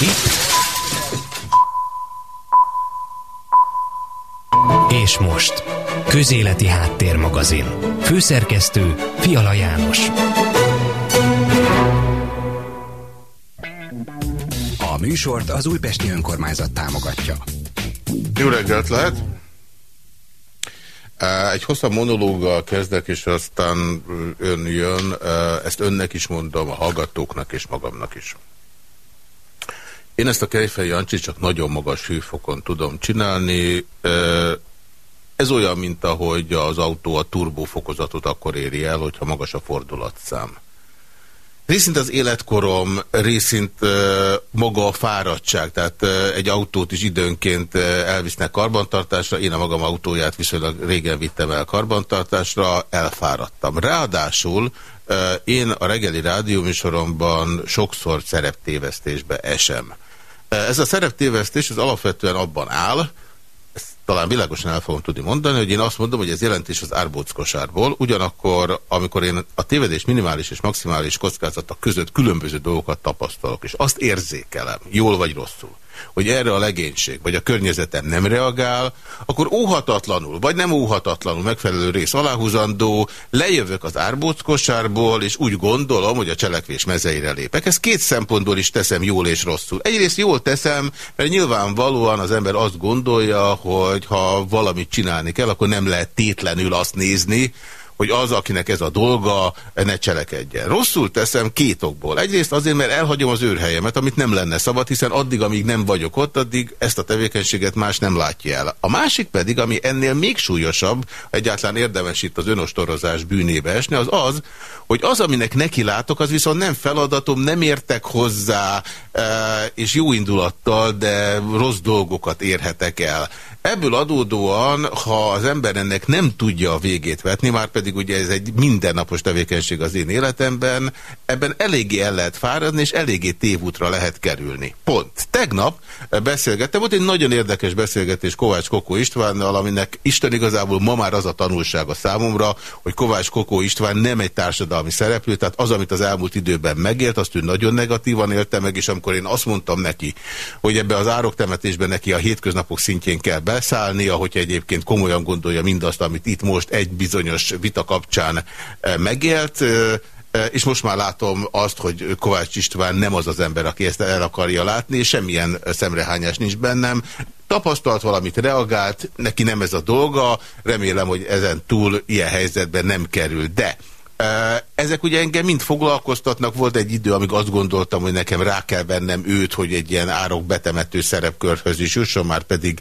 Itt. És most. Közéleti Háttérmagazin. Főszerkesztő Fiala János. A műsort az Újpesti Önkormányzat támogatja. Jó reggelt lehet! Egy hosszabb monológgal kezdek, és aztán ön jön. Ezt önnek is mondom, a hallgatóknak és magamnak is. Én ezt a Kejfej Jancsi csak nagyon magas hőfokon tudom csinálni. Ez olyan, mint ahogy az autó a turbófokozatot akkor éri el, hogyha magas a fordulatszám. Részint az életkorom, részint maga a fáradtság, tehát egy autót is időnként elvisznek karbantartásra, én a magam autóját viszonylag régen vittem el karbantartásra, elfáradtam. Ráadásul én a reggeli rádióműsoromban sokszor szereptévesztésbe esem. Ez a szereptévesztés az alapvetően abban áll, talán világosan el fogom tudni mondani, hogy én azt mondom, hogy ez jelentés az árbóckosárból, ugyanakkor, amikor én a tévedés minimális és maximális kockázata között különböző dolgokat tapasztalok, és azt érzékelem, jól vagy rosszul, hogy erre a legénység, vagy a környezetem nem reagál, akkor óhatatlanul, vagy nem óhatatlanul megfelelő rész aláhúzandó, lejövök az árbóckosárból, és úgy gondolom, hogy a cselekvés mezeire lépek. Ezt két szempontból is teszem jól és rosszul. Egyrészt jól teszem, mert nyilvánvalóan az ember azt gondolja, hogy ha valamit csinálni kell, akkor nem lehet tétlenül azt nézni, hogy az, akinek ez a dolga, ne cselekedjen. Rosszul teszem két okból. Egyrészt azért, mert elhagyom az őrhelyemet, amit nem lenne szabad, hiszen addig, amíg nem vagyok ott, addig ezt a tevékenységet más nem látja el. A másik pedig, ami ennél még súlyosabb, egyáltalán érdemes itt az önostorozás bűnébe esni, az az, hogy az, aminek neki látok, az viszont nem feladatom, nem értek hozzá, e, és jó indulattal, de rossz dolgokat érhetek el. Ebből adódóan, ha az ember ennek nem tudja a végét vetni, már pedig ugye ez egy mindennapos tevékenység az én életemben, ebben eléggé el lehet fáradni, és eléggé tévútra lehet kerülni. Pont. Tegnap beszélgettem, volt egy nagyon érdekes beszélgetés Kovács Kokó Istvánnal, aminek Isten igazából ma már az a tanulsága számomra, hogy Kovács Kokó István nem egy társadalmi szereplő, tehát az, amit az elmúlt időben megélt, azt ő nagyon negatívan élte meg, és amikor én azt mondtam neki, hogy ebbe az ároktemetésben neki a hétköznapok szintjén kell be, beszállnia, hogyha egyébként komolyan gondolja mindazt, amit itt most egy bizonyos vita kapcsán eh, megélt, eh, eh, és most már látom azt, hogy Kovács István nem az az ember, aki ezt el akarja látni, és semmilyen szemrehányás nincs bennem. Tapasztalt valamit, reagált, neki nem ez a dolga, remélem, hogy ezen túl ilyen helyzetben nem kerül. De ezek ugye engem mind foglalkoztatnak. Volt egy idő, amíg azt gondoltam, hogy nekem rá kell vennem őt, hogy egy ilyen árok betemető szerepkörhöz is jusson, már pedig,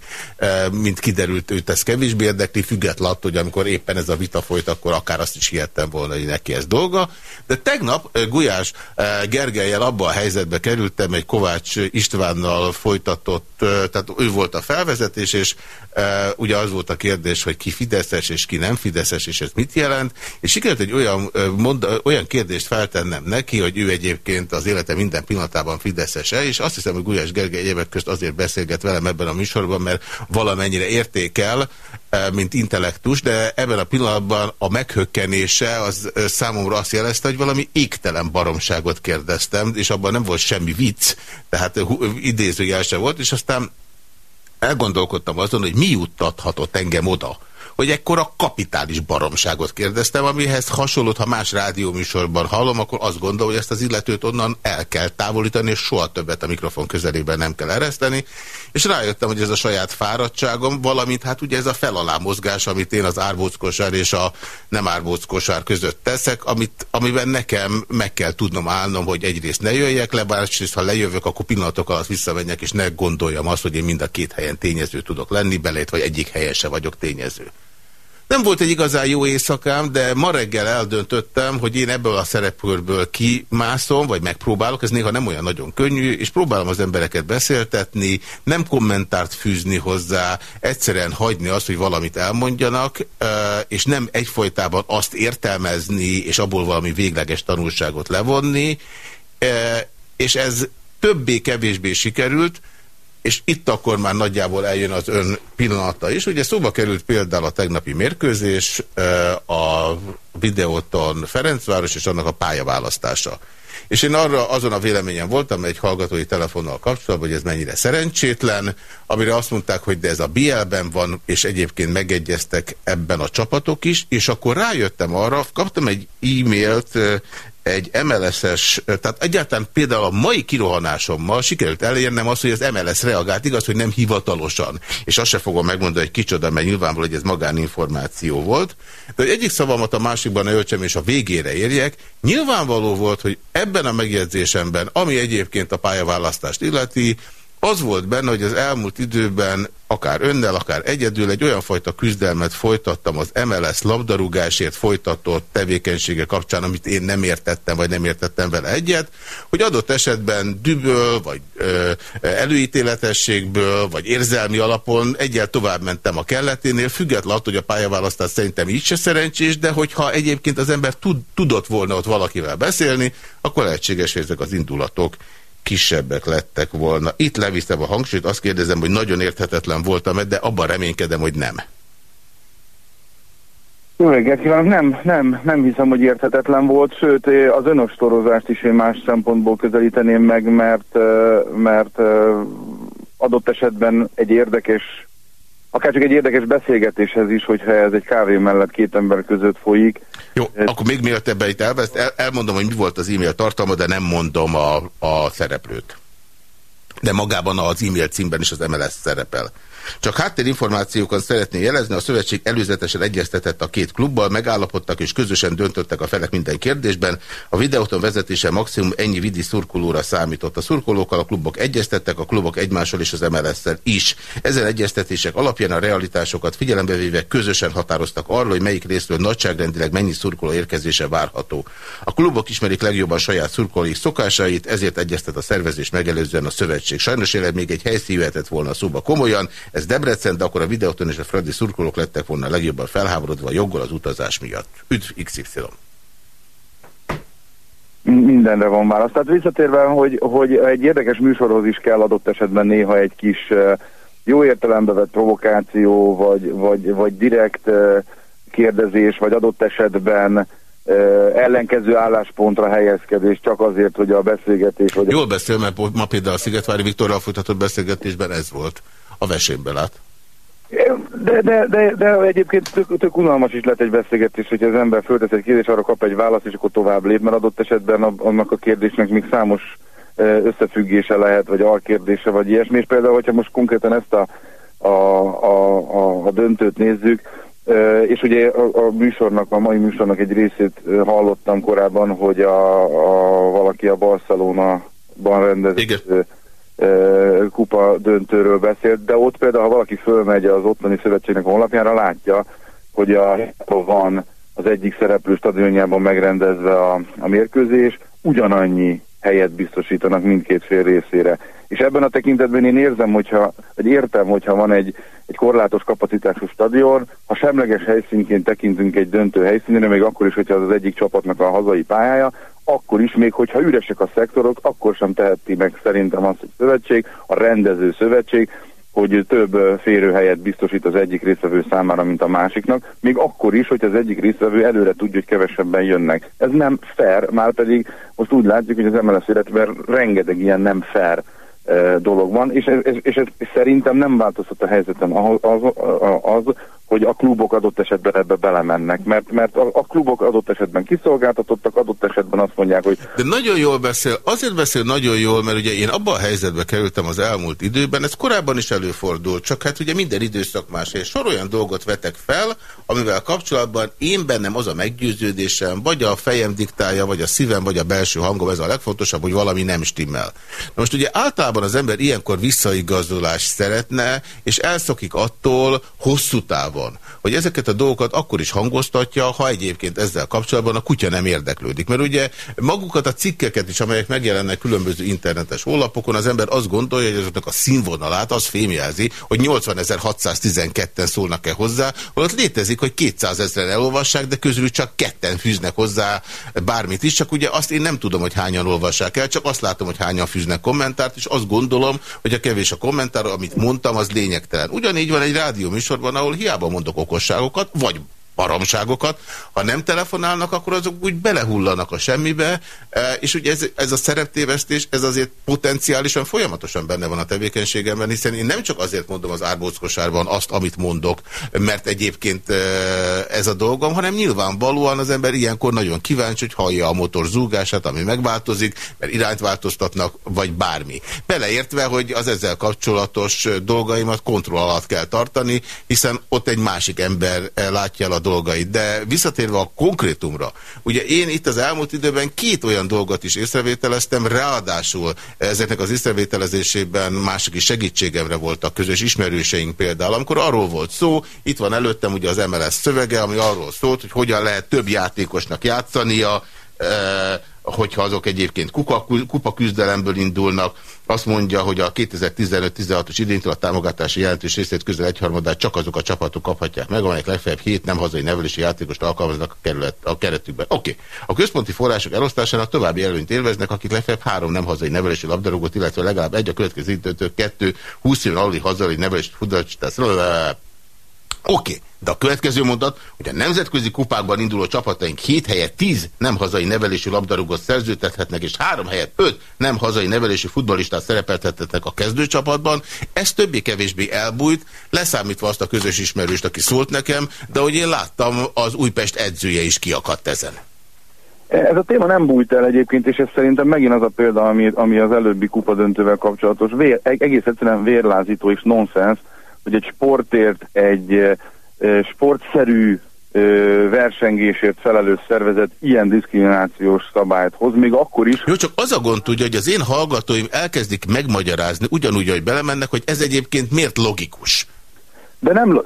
mint kiderült, őt ez kevésbé érdekli, független hogy amikor éppen ez a vita folyt, akkor akár azt is hihettem volna, hogy neki ez dolga. De tegnap Gulyás Gergelyel abba a helyzetbe kerültem, egy Kovács Istvánnal folytatott, tehát ő volt a felvezetés, és ugye az volt a kérdés, hogy ki Fideszes és ki nem Fideszes, és ez mit jelent, és sikerült egy olyan mond, olyan kérdést feltennem neki, hogy ő egyébként az élete minden pillanatában Fideszese, és azt hiszem, hogy Gulyás Gergely egyébek közt azért beszélget velem ebben a műsorban, mert valamennyire értékel, mint intellektus, de ebben a pillanatban a meghökkenése az számomra azt jelezte, hogy valami égtelen baromságot kérdeztem, és abban nem volt semmi vicc, tehát idézőjel se volt, és aztán elgondolkodtam azon, hogy mi juttathatott engem oda, hogy ekkora kapitális baromságot kérdeztem, amihez hasonlót, ha más rádióműsorban hallom, akkor azt gondolom, hogy ezt az illetőt onnan el kell távolítani, és soha többet a mikrofon közelében nem kell ereszteni, és rájöttem, hogy ez a saját fáradtságom, valamint hát ugye ez a felalá mozgás, amit én az árbóckosár és a nem árbóckosár között teszek, amit, amiben nekem meg kell tudnom állnom, hogy egyrészt ne jöjjek le, másrészt ha lejövök, akkor pillanatok alatt visszamenjek, és ne gondoljam azt, hogy én mind a két helyen tényező tudok lenni, belét, vagy egyik helyen se vagyok tényező. Nem volt egy igazán jó éjszakám, de ma reggel eldöntöttem, hogy én ebből a szerepkörből kimászom, vagy megpróbálok, ez néha nem olyan nagyon könnyű, és próbálom az embereket beszéltetni, nem kommentárt fűzni hozzá, egyszerűen hagyni azt, hogy valamit elmondjanak, és nem egyfolytában azt értelmezni, és abból valami végleges tanulságot levonni, és ez többé-kevésbé sikerült, és itt akkor már nagyjából eljön az ön pillanata is. Ugye szóba került például a tegnapi mérkőzés, a videóton Ferencváros és annak a pályaválasztása. és én arra azon a véleményen voltam egy hallgatói telefonnal kapcsolatban, hogy ez mennyire szerencsétlen, amire azt mondták, hogy de ez a BL-ben van, és egyébként megegyeztek ebben a csapatok is, és akkor rájöttem arra, kaptam egy e-mailt egy MLS-es, tehát egyáltalán például a mai kirohanásommal sikerült elérnem azt, hogy az MLS reagált, igaz, hogy nem hivatalosan, és azt se fogom megmondani, hogy kicsoda, mert nyilvánvaló, hogy ez magáninformáció volt, de hogy egyik szavamat a másikban öltsem, és a végére érjek, nyilvánvaló volt, hogy ebben a megjegyzésemben, ami egyébként a pályaválasztást illeti, az volt benne, hogy az elmúlt időben akár önnel, akár egyedül egy olyan fajta küzdelmet folytattam az MLS labdarúgásért folytatott tevékenysége kapcsán, amit én nem értettem, vagy nem értettem vele egyet, hogy adott esetben düböl, vagy ö, előítéletességből, vagy érzelmi alapon egyel tovább mentem a kelleténél, függetlenül attól, hogy a pályaválasztás szerintem így se szerencsés, de hogyha egyébként az ember tud, tudott volna ott valakivel beszélni, akkor lehetséges, hogy ezek az indulatok kisebbek lettek volna. Itt leviszem a hangsúlyt, azt kérdezem, hogy nagyon érthetetlen voltam -e, de abban reménykedem, hogy nem. Jó reggelt kívánok! Nem, nem, nem hiszem, hogy érthetetlen volt, sőt az önostorozást is én más szempontból közelíteném meg, mert, mert adott esetben egy érdekes, akár csak egy érdekes beszélgetéshez is, hogyha ez egy kávé mellett két ember között folyik, jó, akkor még mielőtt ebbe itt elveszt, el, elmondom, hogy mi volt az e-mail tartalma, de nem mondom a, a szereplőt. De magában az e-mail címben is az MLS szerepel. Csak háttérinformációkat szeretné jelezni, a szövetség előzetesen egyeztetett a két klubbal, megállapodtak és közösen döntöttek a felek minden kérdésben. A videóton vezetése maximum ennyi vidi szurkolóra számított. A szurkolókkal a klubok egyeztettek, a klubok egymással és az MLS-szel is. Ezen egyeztetések alapján a realitásokat figyelembe véve közösen határoztak arról, hogy melyik részről nagyságrendileg mennyi szurkoló érkezése várható. A klubok ismerik legjobban saját szurkolói szokásait, ezért egyeztet a szervezés megelőzően a szövetség. Sajnos még egy helyszín volna szóba komolyan, ez Debrecen, de akkor a videóton és a Fradi szurkolók lettek volna legjobban felháborodva joggal az utazás miatt. Üdv XY! Mindenre van válasz. Tehát visszatérve, hogy, hogy egy érdekes műsorhoz is kell adott esetben néha egy kis jó értelembe vett provokáció, vagy, vagy, vagy direkt kérdezés, vagy adott esetben ellenkező álláspontra helyezkedés csak azért, hogy a beszélgetés... Vagy Jól beszél, mert ma például a Szigetvári Viktorral folytatott beszélgetésben ez volt a vesébbel át. De, de, de, de egyébként tök, tök unalmas is lett egy beszélgetés, hogy az ember föltesz egy kérdés, arra kap egy választ, és akkor tovább lép, mert adott esetben annak a kérdésnek még számos összefüggése lehet, vagy alkérdése, vagy ilyesmi. És például, hogyha most konkrétan ezt a, a, a, a, a döntőt nézzük, és ugye a, a műsornak, a mai műsornak egy részét hallottam korábban, hogy a, a valaki a Barcelona-ban rendezett Igen kupa döntőről beszélt, de ott például, ha valaki fölmegy az ottani szövetségnek honlapjára, látja, hogy a van az egyik szereplő stadionjában megrendezve a, a mérkőzés, ugyanannyi helyet biztosítanak mindkét fél részére. És ebben a tekintetben én érzem, hogyha, vagy értem, hogyha van egy, egy korlátos kapacitású stadion, ha semleges helyszínként tekintünk egy döntő helyszínére, még akkor is, hogyha az az egyik csapatnak a hazai pályája, akkor is, még hogyha üresek a szektorok, akkor sem teheti meg szerintem azt, hogy szövetség, a rendező szövetség, hogy több férőhelyet biztosít az egyik részvevő számára, mint a másiknak, még akkor is, hogy az egyik részvevő előre tudja, hogy kevesebben jönnek. Ez nem fair, már pedig most úgy látjuk, hogy az MLS életben rengeteg ilyen nem fair dolog van, és ez, és ez szerintem nem változtat a helyzetem az, az, az, hogy a klubok adott esetben ebbe belemennek, mert, mert a, a klubok adott esetben kiszolgáltatottak, adott esetben azt mondják, hogy... De nagyon jól beszél, azért beszél nagyon jól, mert ugye én abban a helyzetbe kerültem az elmúlt időben, ez korábban is előfordult, csak hát ugye minden időszak más, és sor olyan dolgot vetek fel, amivel kapcsolatban én bennem az a meggyőződésem, vagy a fejem diktálja, vagy a szívem, vagy a belső hangom, ez a legfontosabb, hogy valami nem stimmel. Na most ugye általában az ember ilyenkor visszaigazolást szeretne, és elszokik attól hosszú távon van, hogy ezeket a dolgokat akkor is hangoztatja, ha egyébként ezzel kapcsolatban a kutya nem érdeklődik. Mert ugye magukat a cikkeket is, amelyek megjelennek különböző internetes honlapokon, az ember azt gondolja, hogy azoknak a színvonalát az fémjelzi, hogy 80.612-en szólnak-e hozzá, holott létezik, hogy 200 ezeren elolvassák, de közül csak ketten fűznek hozzá bármit is, csak ugye azt én nem tudom, hogy hányan olvassák el, csak azt látom, hogy hányan fűznek kommentárt, és azt gondolom, hogy a kevés a kommentár, amit mondtam, az lényegtelen. Ugyanígy van egy rádió műsorban, ahol hiába mondok okosságokat, vagy baromságokat. Ha nem telefonálnak, akkor azok úgy belehullanak a semmibe, e, és ugye ez, ez a szereptévesztés, ez azért potenciálisan folyamatosan benne van a tevékenységemben, hiszen én nem csak azért mondom az árbóckosárban azt, amit mondok, mert egyébként e, ez a dolgom, hanem nyilvánvalóan az ember ilyenkor nagyon kíváncsi, hogy hallja a motor zúgását, ami megváltozik, mert irányt változtatnak, vagy bármi. Beleértve, hogy az ezzel kapcsolatos dolgaimat kontroll alatt kell tartani, hiszen ott egy másik ember látja el a dolgait. De visszatérve a konkrétumra, ugye én itt az elmúlt időben két olyan dolgot is észrevételeztem, ráadásul ezeknek az észrevételezésében mások is segítségemre voltak, közös ismerőseink például, amikor arról volt szó, itt van előttem ugye az MLS szövege, ami arról szólt, hogy hogyan lehet több játékosnak játszania, hogyha azok egyébként kupa, kupa küzdelemből indulnak. Azt mondja, hogy a 2015-16-os idéntől a támogatási jelentős részét közel egyharmadát csak azok a csapatok kaphatják meg, amelyek legfeljebb hét nem hazai nevelési játékost alkalmaznak a, kerület, a keretükben. Oké. Okay. A központi források elosztásának további előnyt élveznek, akik legfeljebb három nem hazai nevelési labdarúgót, illetve legalább egy a következő időtől kettő 20 éven aluli hazai nevelési futballistát Oké, okay. de a következő mondat, hogy a nemzetközi kupákban induló csapataink 7 helyett 10 nem hazai nevelési labdarúgót szerződtethetnek, és 3 helyett 5 nem hazai nevelési futballistát szerepeltethetnek a kezdőcsapatban. Ez többé-kevésbé elbújt, leszámítva azt a közös ismerőst, aki szólt nekem, de hogy én láttam, az Újpest edzője is kiakadt ezen. Ez a téma nem bújt el egyébként, és ez szerintem megint az a példa, ami, ami az előbbi kupadöntővel kapcsolatos. Vér, egész egyszerűen vérlázító és nonsens, hogy egy sportért, egy sportszerű versengésért felelős szervezet ilyen diszkriminációs szabályt hoz, még akkor is. Jó, csak az a gond tudja, hogy az én hallgatóim elkezdik megmagyarázni, ugyanúgy, hogy belemennek, hogy ez egyébként miért logikus. De nem,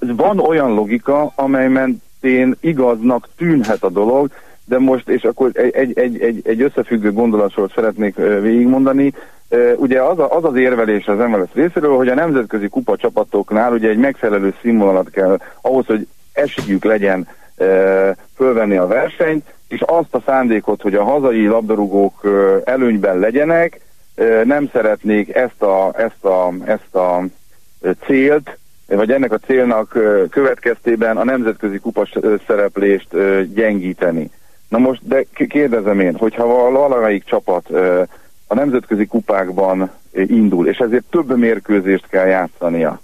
van olyan logika, amely mentén igaznak tűnhet a dolog, de most, és akkor egy, egy, egy, egy összefüggő gondolatsort szeretnék végigmondani, Ugye az, a, az az érvelés az MLS részéről, hogy a nemzetközi kupa csapatoknál ugye egy megfelelő színvonalat kell ahhoz, hogy esélyük legyen fölvenni a versenyt, és azt a szándékot, hogy a hazai labdarúgók előnyben legyenek, nem szeretnék ezt a, ezt a, ezt a célt, vagy ennek a célnak következtében a nemzetközi kupas szereplést gyengíteni. Na most, de kérdezem én, hogyha valamelyik csapat a nemzetközi kupákban indul, és ezért több mérkőzést kell játszania,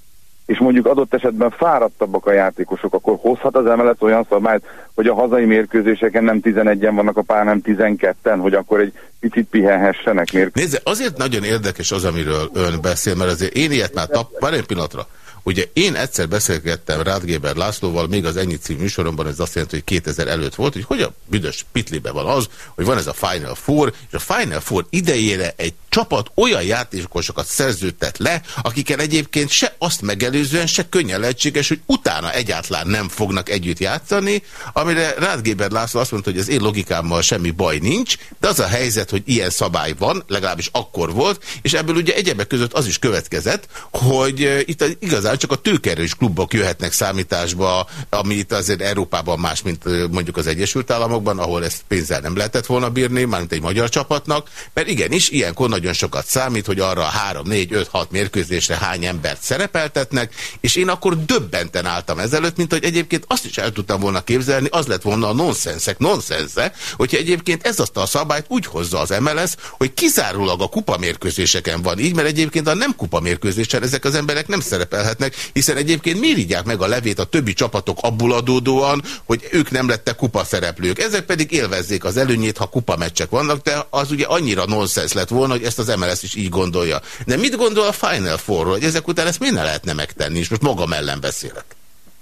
és mondjuk adott esetben fáradtabbak a játékosok, akkor hozhat az emelet olyan szabályt, hogy a hazai mérkőzéseken nem 11-en vannak a pár, nem 12-en, hogy akkor egy picit pihenhessenek mérkőzések. Nézze, azért nagyon érdekes az, amiről ön beszél, mert azért én ilyet már tap... Várj egy pillanatra. Ugye én egyszer beszélgettem Rádgéber Lászlóval, még az ennyi cím műsoromban, ez azt jelenti, hogy 2000 előtt volt, hogy hogy a büdös pitlibe van az, hogy van ez a Final Four, és a Final Four idejére egy csapat olyan játékosokat szerződtet le, akikkel egyébként se azt megelőzően, se könnyen lehetséges, hogy utána egyáltalán nem fognak együtt játszani, amire Rádgéber László azt mondta, hogy az én logikámmal semmi baj nincs, de az a helyzet, hogy ilyen szabály van, legalábbis akkor volt, és ebből ugye egyebek között az is következett, hogy itt igazán csak a tőkerős klubok jöhetnek számításba, ami itt azért Európában más, mint mondjuk az Egyesült Államokban, ahol ezt pénzzel nem lehetett volna bírni, mármint egy magyar csapatnak, mert igenis, ilyenkor nagyon sokat számít, hogy arra 3, 4, 5, 6 mérkőzésre hány embert szerepeltetnek, és én akkor döbbenten álltam ezelőtt, mint hogy egyébként azt is el tudtam volna képzelni, az lett volna a nonsenszek nonszensze, hogyha egyébként ez azt a szabályt úgy hozza az MLS, hogy kizárólag a kupamérkőzéseken van így, mert egyébként a nem kupamérkőzésen ezek az emberek nem szerepelhetnek lehetnek, hiszen egyébként miért irigyák meg a levét a többi csapatok abból adódóan, hogy ők nem lettek kupa szereplők. Ezek pedig élvezzék az előnyét, ha kupa meccsek vannak, de az ugye annyira nonsens lett volna, hogy ezt az MLS is így gondolja. De mit gondol a Final Four, hogy ezek után ezt miért ne lehetne megtenni, és most magam ellen beszélek?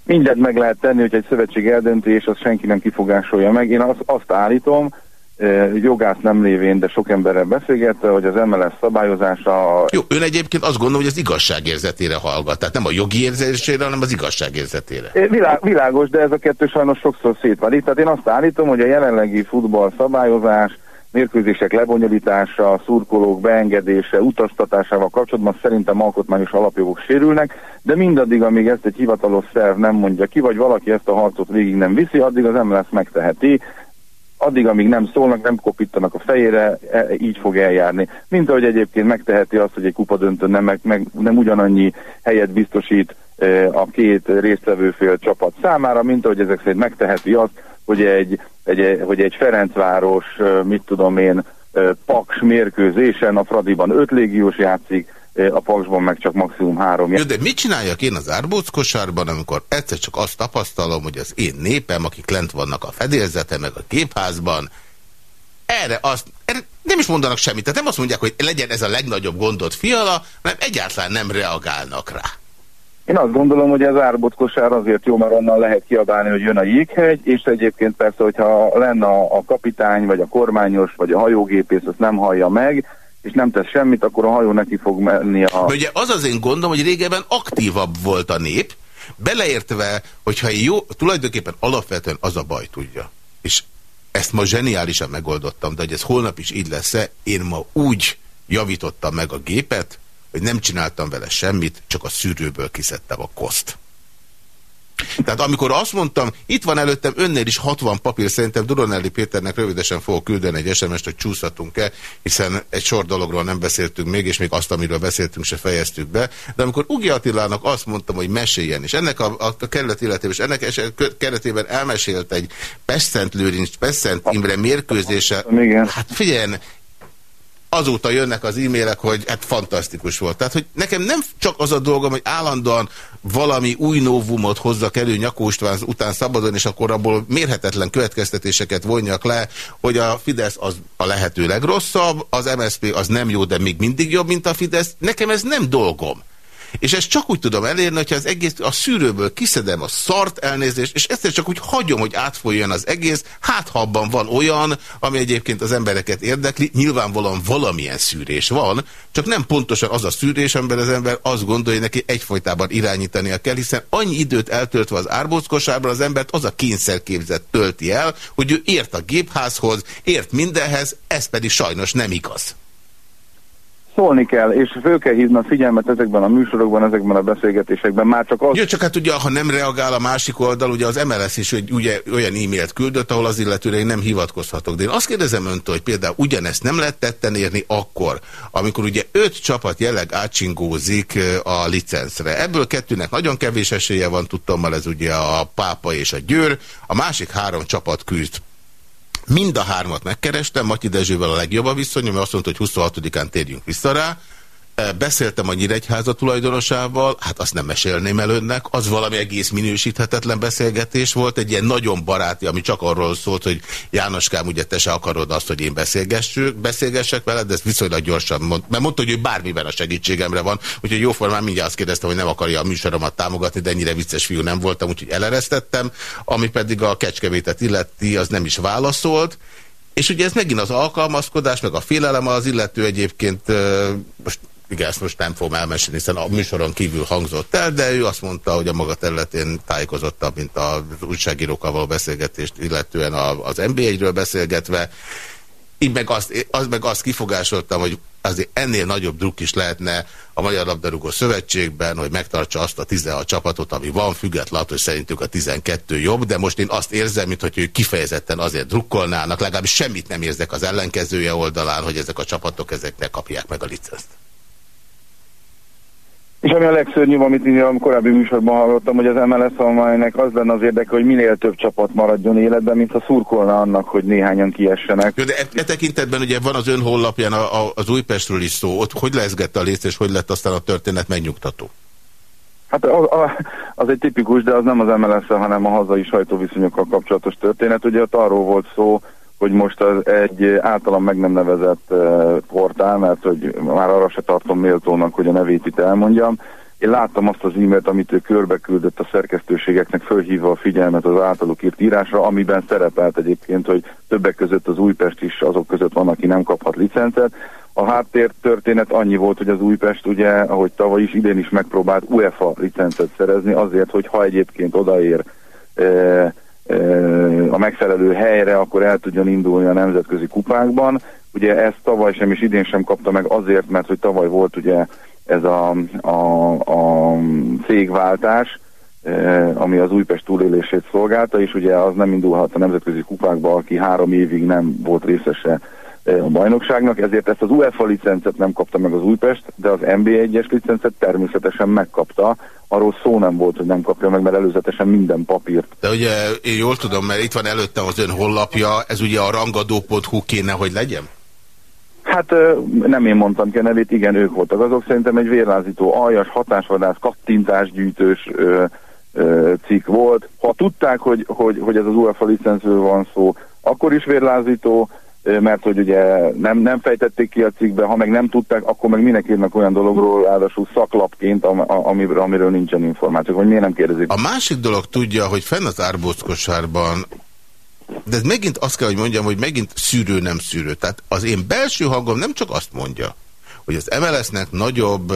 Mindent meg lehet tenni, hogy egy szövetség eldönti, és azt senki nem kifogásolja meg. Én azt, azt állítom, jogász nem lévén, de sok emberrel beszélgetve, hogy az MLS szabályozása... Jó, ön egyébként azt gondolom, hogy az igazságérzetére hallgat, tehát nem a jogi érzésére, hanem az igazságérzetére. Világ, világos, de ez a kettő sajnos sokszor szétválik. Tehát én azt állítom, hogy a jelenlegi futball szabályozás, mérkőzések lebonyolítása, szurkolók beengedése, utaztatásával kapcsolatban szerintem alkotmányos alapjogok sérülnek, de mindaddig, amíg ezt egy hivatalos szerv nem mondja ki, vagy valaki ezt a harcot végig nem viszi, addig az MLS megteheti addig, amíg nem szólnak, nem kopítanak a fejére, e, így fog eljárni. Mint ahogy egyébként megteheti azt, hogy egy kupadöntő nem, meg, meg, nem ugyanannyi helyet biztosít e, a két résztvevőfél csapat számára, mint ahogy ezek szerint megteheti azt, hogy egy, egy, hogy egy Ferencváros, e, mit tudom én, Paks mérkőzésen a Fradiban öt légiós játszik, a Paksban meg csak maximum három. Jó, de mit csináljak én az árbóckosárban, amikor egyszer csak azt tapasztalom, hogy az én népem, akik lent vannak a fedélzete, meg a gépházban, erre azt, erre nem is mondanak semmit. Tehát nem azt mondják, hogy legyen ez a legnagyobb gondot fiala, hanem egyáltalán nem reagálnak rá. Én azt gondolom, hogy ez árbotkosár azért jó, mert onnan lehet kiabálni, hogy jön a jéghegy, és egyébként persze, hogyha lenne a kapitány, vagy a kormányos, vagy a hajógépész, azt nem hallja meg, és nem tesz semmit, akkor a hajó neki fog menni a... Ugye az az én gondom, hogy régebben aktívabb volt a nép, beleértve, hogyha jó, tulajdonképpen alapvetően az a baj tudja. És ezt ma zseniálisan megoldottam, de hogy ez holnap is így lesz-e, én ma úgy javítottam meg a gépet, hogy nem csináltam vele semmit, csak a szűrőből kiszedtem a koszt. Tehát amikor azt mondtam, itt van előttem önnél is 60 papír, szerintem Duronelli Péternek rövidesen fogok küldeni egy SMS-t, hogy csúszhatunk-e, hiszen egy sor dologról nem beszéltünk még, és még azt, amiről beszéltünk, se fejeztük be. De amikor Ugi Attilának azt mondtam, hogy meséljen, és ennek a, a, a kerület életében, és ennek eset, keretében elmesélt egy Peszent Lőrinc, Peszent Imre mérkőzése, Igen. hát figyeljen, azóta jönnek az e-mailek, hogy hát fantasztikus volt. Tehát, hogy nekem nem csak az a dolgom, hogy állandóan valami új novumot hozzak elő Nyakó István után szabadon, és akkor abból mérhetetlen következtetéseket vonjak le, hogy a Fidesz az a lehető legrosszabb, az MSZP az nem jó, de még mindig jobb, mint a Fidesz. Nekem ez nem dolgom. És ezt csak úgy tudom elérni, hogyha az egész a szűrőből kiszedem a szart elnézést, és ezt csak úgy hagyom, hogy átfolyjon az egész, hát ha abban van olyan, ami egyébként az embereket érdekli, nyilvánvalóan valamilyen szűrés van, csak nem pontosan az a szűrés, amiben az ember azt gondolja, hogy neki egyfolytában irányítania kell, hiszen annyi időt eltöltve az árbóckosárban az embert az a kényszerképzet tölti el, hogy ő ért a gépházhoz, ért mindenhez, ez pedig sajnos nem igaz. Szólni kell, és föl kell hívni a figyelmet ezekben a műsorokban, ezekben a beszélgetésekben, már csak az... Jó, csak hát ugye, ha nem reagál a másik oldal, ugye az MLS is hogy ugye olyan e-mailt küldött, ahol az illetőre én nem hivatkozhatok. De én azt kérdezem öntől, hogy például ugyanezt nem lehet tetten érni akkor, amikor ugye öt csapat jelleg átsingózik a licencre. Ebből kettőnek nagyon kevés esélye van, tudtam, ez ugye a Pápa és a Győr, a másik három csapat küzd Mind a hármat megkerestem, Matyi Dezsővel a legjobb a viszonyom, mert azt mondta, hogy 26-án térjünk vissza rá. Beszéltem a Nyíregyháza tulajdonosával, hát azt nem mesélném el önnek, az valami egész minősíthetetlen beszélgetés volt, egy ilyen nagyon baráti, ami csak arról szólt, hogy Jánoskám, ugye te se akarod azt, hogy én beszélgessek veled, de ezt viszonylag gyorsan mond, mert mondta, hogy ő bármiben a segítségemre van, úgyhogy jóformán mindjárt azt kérdeztem, hogy nem akarja a műsoromat támogatni, de ennyire vicces fiú nem voltam, úgyhogy eleresztettem, ami pedig a kecskevétet illeti, az nem is válaszolt, és ugye ez megint az alkalmazkodás, meg a félelem az illető egyébként, most igen, ezt most nem fogom elmesélni, hiszen a műsoron kívül hangzott el, de ő azt mondta, hogy a maga területén tájékozottabb, mint az újságírókkal való beszélgetést, illetően az NBA-ről beszélgetve. Így meg azt, az meg azt kifogásoltam, hogy azért ennél nagyobb druk is lehetne a Magyar Labdarúgó Szövetségben, hogy megtartsa azt a 16 csapatot, ami van, függetlenül, hogy szerintük a 12 jobb, de most én azt érzem, mintha ők kifejezetten azért drukkolnának, legalábbis semmit nem érzek az ellenkezője oldalán, hogy ezek a csapatok ezeknek kapják meg a licenzt. És ami a legszörnyűbb, amit én a korábbi műsorban hallottam, hogy az MLS amelynek az lenne az érdeke, hogy minél több csapat maradjon életben, mint ha szurkolna annak, hogy néhányan kiessenek. Jó, de e, e tekintetben ugye van az ön honlapján a, a, az Újpestről is szó, ott hogy lezgette a részt, és hogy lett aztán a történet megnyugtató? Hát az, az egy tipikus, de az nem az mls hanem a hazai sajtóviszonyokkal kapcsolatos történet. Ugye ott arról volt szó, hogy most az egy általam meg nem nevezett portál, mert hogy már arra se tartom méltónak, hogy a nevét itt elmondjam. Én láttam azt az e-mailt, amit ő körbe küldött a szerkesztőségeknek, fölhívva a figyelmet az általuk írt írásra, amiben szerepelt egyébként, hogy többek között az Újpest is azok között van, aki nem kaphat licencet. A háttér történet annyi volt, hogy az Újpest ugye, ahogy tavaly is, idén is megpróbált UEFA licencet szerezni azért, hogy ha egyébként odaér eh, a megfelelő helyre, akkor el tudjon indulni a nemzetközi kupákban. Ugye ezt tavaly sem és idén sem kapta meg azért, mert hogy tavaly volt ugye ez a, a, a cégváltás, ami az Újpest túlélését szolgálta, és ugye az nem indulhat a nemzetközi kupákba, aki három évig nem volt részese a bajnokságnak, ezért ezt az UEFA licencet nem kapta meg az Újpest, de az NB1-es licencet természetesen megkapta. Arról szó nem volt, hogy nem kapja meg, mert előzetesen minden papírt. De ugye én jól tudom, mert itt van előtte az ön hollapja, ez ugye a rangadó.hu kéne, hogy legyen? Hát nem én mondtam ki a nevét, igen, ők voltak. Azok szerintem egy vérlázító, aljas, hatásvadász, kattintásgyűjtős ö, ö, cikk volt. Ha tudták, hogy, hogy, hogy ez az UEFA licencről van szó, akkor is vérlázító, mert hogy ugye nem, nem fejtették ki a cikkbe, ha meg nem tudták, akkor meg minek írnak olyan dologról, ráadásul szaklapként, am, amiről, amiről nincsen információ, hogy miért nem kérdezik. A másik dolog tudja, hogy fenn az árbóckosárban de ez megint azt kell, hogy mondjam, hogy megint szűrő, nem szűrő. Tehát az én belső hangom nem csak azt mondja, hogy az MLS-nek nagyobb,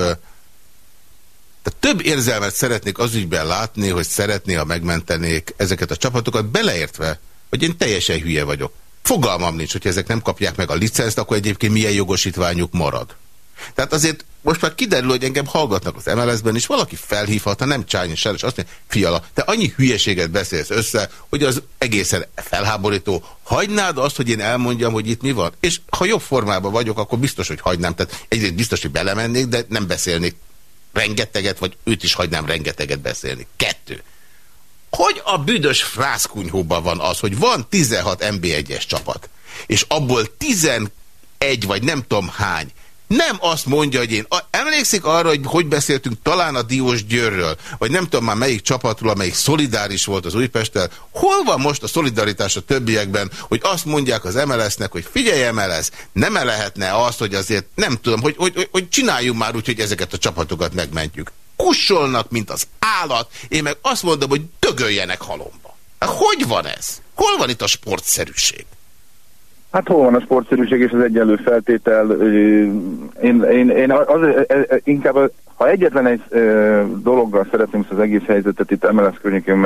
tehát több érzelmet szeretnék az ügyben látni, hogy szeretné, ha megmentenék ezeket a csapatokat, beleértve, hogy én teljesen hülye vagyok. Fogalmam nincs, hogy ezek nem kapják meg a licenzt, akkor egyébként milyen jogosítványuk marad. Tehát azért most már kiderül, hogy engem hallgatnak az MLS-ben, és valaki felhívhat, ha nem Csányi és azt mondja, fiala, te annyi hülyeséget beszélsz össze, hogy az egészen felháborító. Hagynád azt, hogy én elmondjam, hogy itt mi van? És ha jobb formában vagyok, akkor biztos, hogy hagynám. Tehát egyrészt biztos, hogy belemennék, de nem beszélnék rengeteget, vagy őt is hagynám rengeteget beszélni. Kettő. Hogy a büdös frászkunyhóban van az, hogy van 16 MB1-es csapat, és abból 11 vagy nem tudom hány nem azt mondja, hogy én... Emlékszik arra, hogy hogy beszéltünk talán a Diós Győrről, vagy nem tudom már melyik csapatról, amelyik szolidáris volt az Újpesttel. Hol van most a szolidaritás a többiekben, hogy azt mondják az MLS-nek, hogy figyelj MLS, nem -e lehetne azt, hogy azért nem tudom, hogy, hogy, hogy, hogy csináljunk már úgy, hogy ezeket a csapatokat megmentjük. Kussolnak, mint az állat, én meg azt mondom, hogy dögöljenek halomba. Hogy van ez? Hol van itt a sportszerűség? Hát hol van a sportszerűség és az egyenlő feltétel? Én, én, én az, inkább, ha egyetlen egy dologgal szeretném az egész helyzetet itt MLS környékén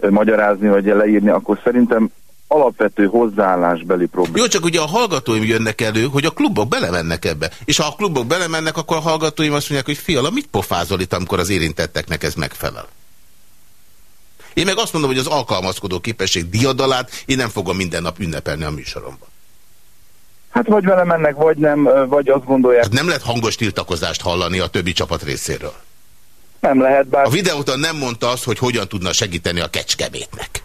megmagyarázni, vagy leírni, akkor szerintem alapvető hozzáállásbeli probléma. Jó, csak ugye a hallgatóim jönnek elő, hogy a klubok belemennek ebbe. És ha a klubok belemennek, akkor a hallgatóim azt mondják, hogy fiala, mit pofázol itt, amikor az érintetteknek ez megfelel? Én meg azt mondom, hogy az alkalmazkodó képesség diadalát én nem fogom minden nap ünnepelni a műsoromban. Hát vagy vele mennek, vagy nem, vagy azt gondolják. Hát nem lehet hangos tiltakozást hallani a többi csapat részéről. Nem lehet, bár... A videóton nem mondta azt, hogy hogyan tudna segíteni a kecskemétnek.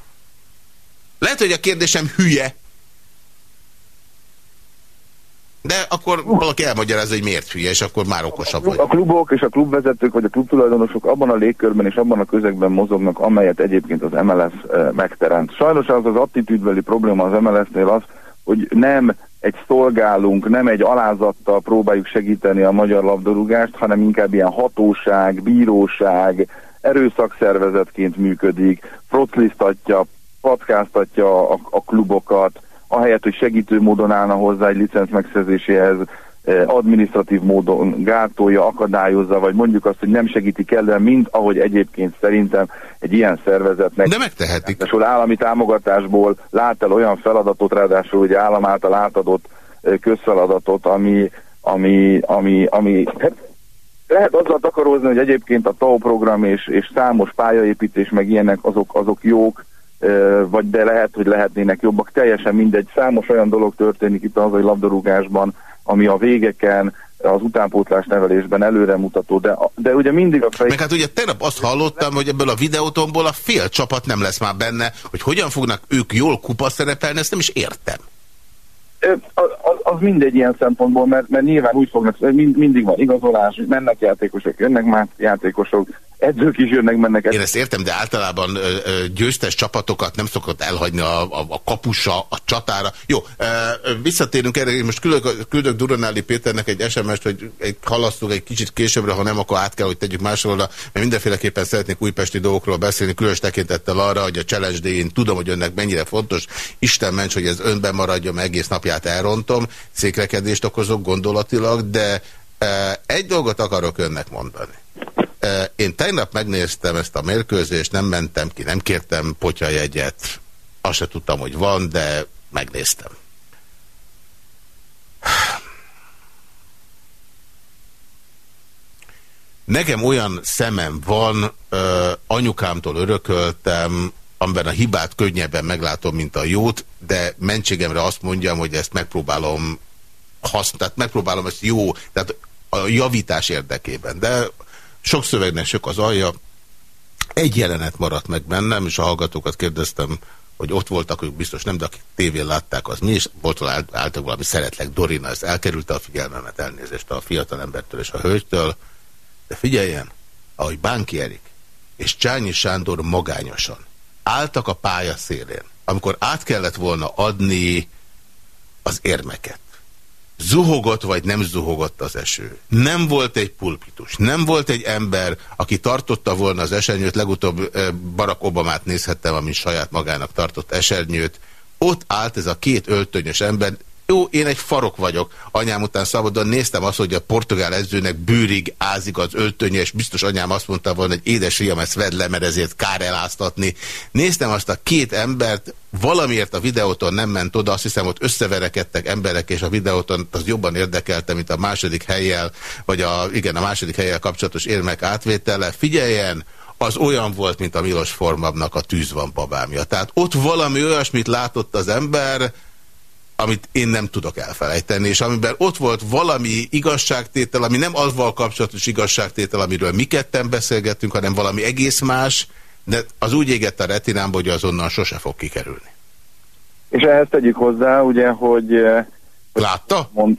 Lehet, hogy a kérdésem hülye, de akkor valaki elmagyarázza, hogy miért hülye, és akkor már okosabb vagy. A klubok és a klubvezetők, vagy a klubtulajdonosok abban a légkörben és abban a közegben mozognak, amelyet egyébként az MLS megteremt. Sajnos az az attitűdbeli probléma az MLS-nél az, hogy nem egy szolgálunk, nem egy alázattal próbáljuk segíteni a magyar labdarúgást, hanem inkább ilyen hatóság, bíróság, erőszakszervezetként működik, proclisztatja, packáztatja a, a klubokat, ahelyett, hogy segítő módon állna hozzá egy licenc megszerzéséhez, eh, administratív módon gátolja, akadályozza, vagy mondjuk azt, hogy nem segíti kellően, mint ahogy egyébként szerintem egy ilyen szervezetnek. De megtehetik. Ráadásul állami támogatásból lát el olyan feladatot, ráadásul ugye állam által átadott eh, közfeladatot, ami, ami, ami, ami hát lehet azzal takarózni, hogy egyébként a TAO program és, és számos pályaépítés meg ilyenek azok, azok jók, vagy de lehet, hogy lehetnének jobbak. Teljesen mindegy. Számos olyan dolog történik itt a hazai labdarúgásban, ami a végeken, az utánpótlás nevelésben előremutató, de, de ugye mindig a fej... Meg hát ugye tegnap azt hallottam, hogy ebből a videótomból a fél csapat nem lesz már benne, hogy hogyan fognak ők jól kupa szerepelni, ezt nem is értem. Az, az mindegy ilyen szempontból, mert, mert nyilván úgy fognak, mind, mindig van igazolás, mennek játékosok, jönnek már játékosok, edzők is jönnek, mennek. Én ezt értem, de általában ö, győztes csapatokat nem szokott elhagyni a, a, a kapusa, a csatára. Jó, visszatérünk erre, most küldök, küldök Duronelli Péternek egy SMS-t, hogy egy, halasztunk egy kicsit későbbre, ha nem, akkor át kell, hogy tegyük máshol, mert mindenféleképpen szeretnék újpesti dolgokról beszélni, különös tekintettel arra, hogy a Challenge én tudom, hogy önnek mennyire fontos. Isten ments, hogy ez önben maradjon, meg egész napját elrontom, székrekedést okozok gondolatilag, de egy dolgot akarok önnek mondani. Én tegnap megnéztem ezt a mérkőzést, nem mentem ki, nem kértem potyajegyet, azt se tudtam, hogy van, de megnéztem. Nekem olyan szemem van, anyukámtól örököltem, amiben a hibát könnyebben meglátom, mint a jót, de mentségemre azt mondjam, hogy ezt megpróbálom használni, tehát megpróbálom ezt jó, tehát a javítás érdekében. De sok szövegnek sok az alja. Egy jelenet maradt meg bennem, és a hallgatókat kérdeztem, hogy ott voltak, ők biztos nem, de akik tévén látták, az mi, és volt általában valami szeretlek Dorina, ez elkerülte a figyelmemet, elnézést a fiatal embertől és a hölgytől, de figyeljen, ahogy Bánki Erik és Csányi Sándor magányosan álltak a pálya szélén, amikor át kellett volna adni az érmeket. Zuhogott vagy nem zuhogott az eső. Nem volt egy pulpitus, nem volt egy ember, aki tartotta volna az esernyőt, legutóbb Barack Obamát nézhettem, ami saját magának tartott esernyőt. Ott állt ez a két öltönyös ember, jó, én egy farok vagyok. Anyám után szabadon néztem azt, hogy a portugál edzőnek bőrig ázik az öltönye, és biztos anyám azt mondta volna, hogy édes fiam, ezt vedd le, mert ezért kár eláztatni. Néztem azt a két embert, valamiért a videóton nem ment oda, azt hiszem, ott összeverekedtek emberek, és a videóton az jobban érdekelte, mint a második helyjel, vagy a, igen, a második helyjel kapcsolatos érmek átvétele. Figyeljen, az olyan volt, mint a Milos Formabnak a tűz van babámja. Tehát ott valami olyasmit látott az ember, amit én nem tudok elfelejteni, és amiben ott volt valami igazságtétel, ami nem azzal kapcsolatos igazságtétel, amiről mi ketten beszélgettünk, hanem valami egész más, de az úgy égett a retinámba, hogy azonnal sose fog kikerülni. És ehhez tegyük hozzá, ugye, hogy... Eh, Látta? Mond,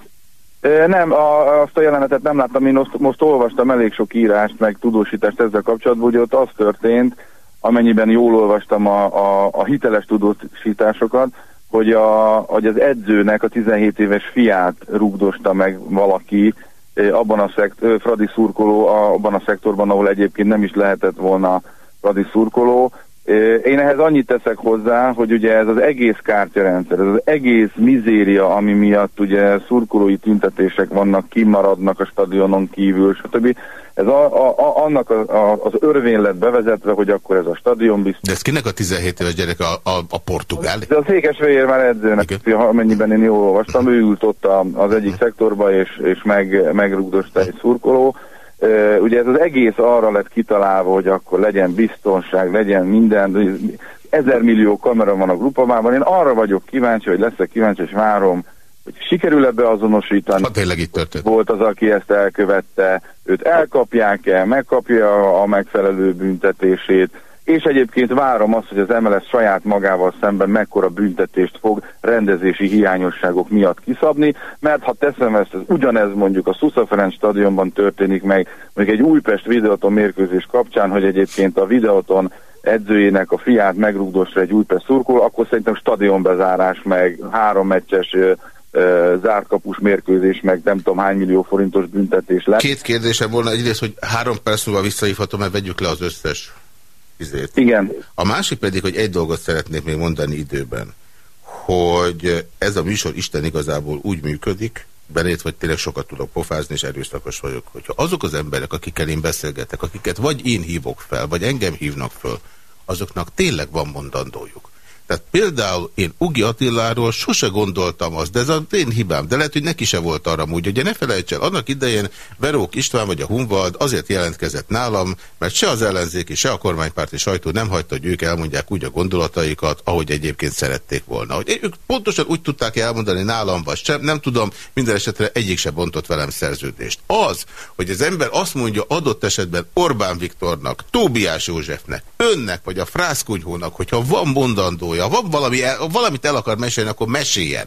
eh, nem, a, azt a jelenetet nem láttam, én most, most olvastam elég sok írást, meg tudósítást ezzel kapcsolatban, hogy ott az történt, amennyiben jól olvastam a, a, a hiteles tudósításokat, hogy, a, hogy az edzőnek a 17 éves fiát rugdosta meg valaki abban a szekt, Fradi szurkoló abban a szektorban, ahol egyébként nem is lehetett volna Fradi szurkoló. Én ehhez annyit teszek hozzá, hogy ugye ez az egész kártyarendszer, ez az egész mizéria, ami miatt ugye szurkolói tüntetések vannak, kimaradnak a stadionon kívül, stb. Ez a, a, annak a, a, az örvén lett bevezetve, hogy akkor ez a stadion biztos. De ez kinek a 17 éves gyerek a, a, a portugál? De a Székesfehérvár már edzőnek, amennyiben én jól olvastam, ő ült ott az egyik szektorba, és, és meg, megrúgdosta egy szurkoló. Ugye ez az egész arra lett kitalálva, hogy akkor legyen biztonság, legyen minden, ezer millió kamera van a grupamában. Én arra vagyok kíváncsi, hogy leszek kíváncsi, és várom, hogy sikerül-e beazonosítani. Ha tényleg itt történt. Volt az, aki ezt elkövette, őt elkapják-e, megkapja a megfelelő büntetését, és egyébként várom azt, hogy az MLS saját magával szemben mekkora büntetést fog rendezési hiányosságok miatt kiszabni, mert ha teszem ezt, ez ugyanez mondjuk a Szusza Ferenc stadionban történik meg, mondjuk egy Újpest videóton mérkőzés kapcsán, hogy egyébként a videóton edzőjének a fiát megrúgdosra egy Újpest szurkol, akkor szerintem stadionbezárás, meg három meccses zárkapus mérkőzés, meg nem tudom hány millió forintos büntetés lett. Két kérdésem volna, egyrészt, hogy három perc múlva visszahívhatom, mert vegyük le az összes izét. Igen. A másik pedig, hogy egy dolgot szeretnék még mondani időben, hogy ez a műsor Isten igazából úgy működik, benét, vagy tényleg sokat tudok pofázni, és erőszakos vagyok, hogyha azok az emberek, akikkel én beszélgetek, akiket vagy én hívok fel, vagy engem hívnak föl, azoknak tényleg van mondandójuk. Tehát például én Ugi Attiláról sose gondoltam azt, de ez az én hibám, de lehet, hogy neki se volt arra úgy. Ugye ne felejts el, annak idején Verók István vagy a Hunvald azért jelentkezett nálam, mert se az ellenzéki, se a kormánypárti sajtó nem hagyta, hogy ők elmondják úgy a gondolataikat, ahogy egyébként szerették volna. Hogy ők pontosan úgy tudták elmondani nálam, vagy sem, nem tudom, minden esetre egyik se bontott velem szerződést. Az, hogy az ember azt mondja adott esetben Orbán Viktornak, Tóbiás Józsefnek, önnek, vagy a Frászkunyhónak, hogyha van mondandó ha van valami, valamit el akar mesélni, akkor meséljen.